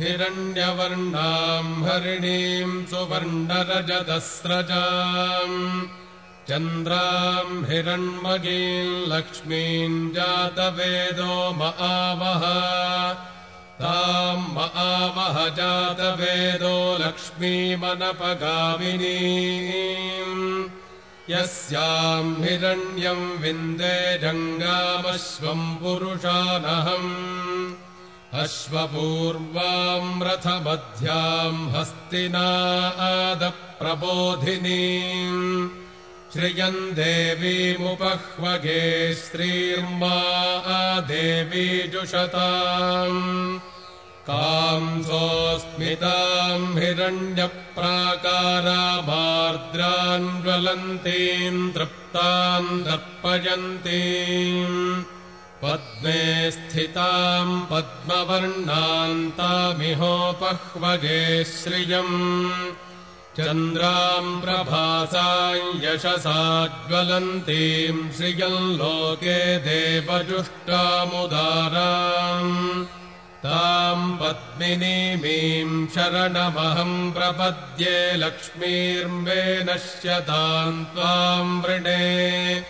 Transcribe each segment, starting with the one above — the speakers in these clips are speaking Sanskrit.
हिरण्यवर्णाम् हरिणीम् सुवर्णरजतस्रजाम् चन्द्राम् हिरण्मगीम् लक्ष्मीम् जातवेदो म आवह ताम् म आवह जातवेदो लक्ष्मीमनपगामिनी यस्याम् हिरण्यम् विन्दे जङ्गामश्वम् पुरुषानहम्। अश्वपूर्वाम् रथमध्याम् हस्तिना आदप्रबोधिनीम् श्रियम् देवीमुपह्वगे श्रीर्मा देवी जुषताम् कांसोऽस्मिताम् हिरण्यप्राकारामार्द्रान् ज्वलन्तीम् तृप्ताम् दर्पयन्तीम् पद्मे स्थिताम् पद्मवर्णान्तामिहोपह्वगे श्रियम् चन्द्राम् प्रभासाम् यशसा ज्वलन्तीम् श्रियम् लोके देवजुष्टामुदाराम् ताम् पद्मिनीमीम् शरणमहम् प्रपद्ये लक्ष्मीर्मे नश्यताम् त्वाम् वृणे।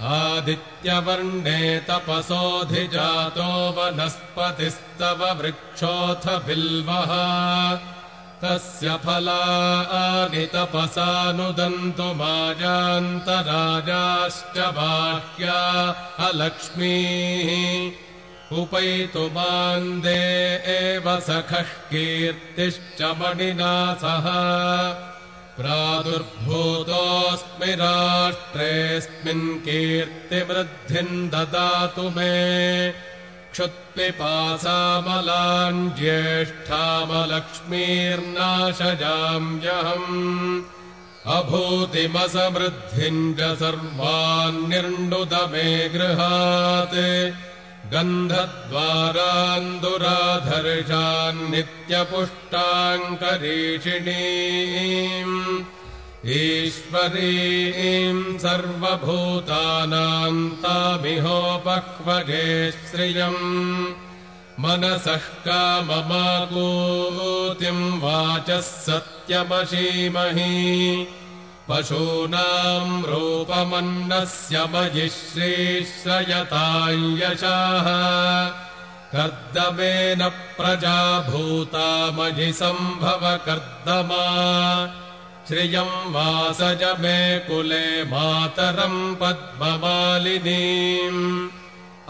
आदित्यवर्णे तपसोऽधिजातो वनस्पतिस्तव वृक्षोऽथ बिल्वः। तस्य फलानि तपसानुदन्तु माजान्तराजाश्च बाह्या अलक्ष्मीः उपैतु मान्दे एव सखः कीर्तिश्च मणिना सह। प्रादुर्भूतोऽस्मि राष्ट्रेऽस्मिन् कीर्तिवृद्धिम् ददातु मे। क्षुत्पिपासामलाम् ज्येष्ठामलक्ष्मीर्नाशजाम्यहम् अभूतिमसमृद्धिम् च सर्वान्निर्णुद मे गृहात् गन्धद्वारान्दुराधर्षान्नित्यपुष्टाङ्करीषिणीम् ईश्वरीम् सर्वभूतानाम् तामिहोपक्वगे श्रियम् मनसः काममाकूतिम् वाचः सत्यमशीमहि पशूनाम् रूपमन्नस्य मयि श्रीश्रयताम् यशाः कर्दमेन प्रजा भूता मयि सम्भव कर्दमा। श्रियम् वासज मे कुले मातरम् पद्ममालिनीम्।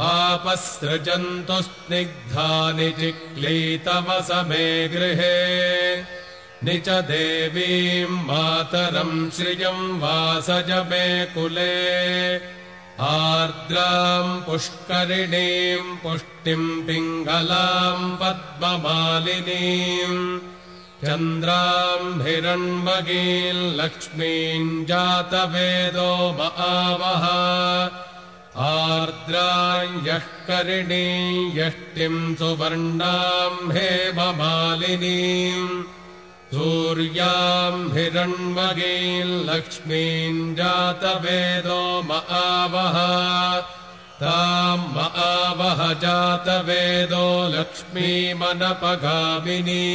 आपसृजन्तु स्निग्धानि चिक्लीतवस मे गृहे निच देवीम् मातरम् श्रियम् वासज मे कुले। आर्द्राम् पुष्करिणीम् पुष्टिम् पिङ्गलाम् पद्ममालिनीम् चन्द्राम् हिरण्मगीम् लक्ष्मीम् जातवेदो म आवह आर्द्राम् यः करिणी यष्टिम् सुवर्णाम् हेममालिनीम् सूर्याम् हिरण्मगीम् लक्ष्मीम् जातवेदो म आवह ताम् म आवह जातवेदो लक्ष्मीमनपगामिनी।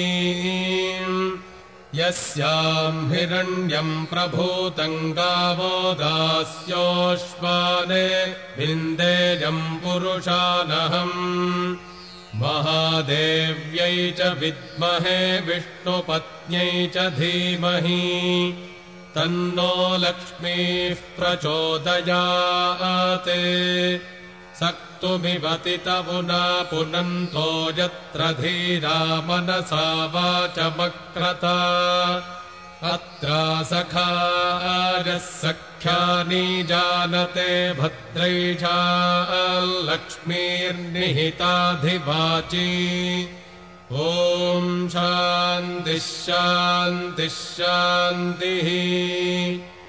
यस्याम् हिरण्यम् प्रभूतम् गावो दास्योऽश्वाने विन्देयम् पुरुषानहम् महादेव्यै च विद्महे विष्णुपत्न्यै च धीमहि। तन्नो लक्ष्मीः प्रचोदयात्। सक्तुमिवतितमुना पुनन्तो यत्र धीरा मनसा वाचमक्रता अत्रा सखारः सख्यानि जानते भद्रैषा लक्ष्मीर्निहिताधिवाची ॐ शान्तिः शान्तिः शान्तिः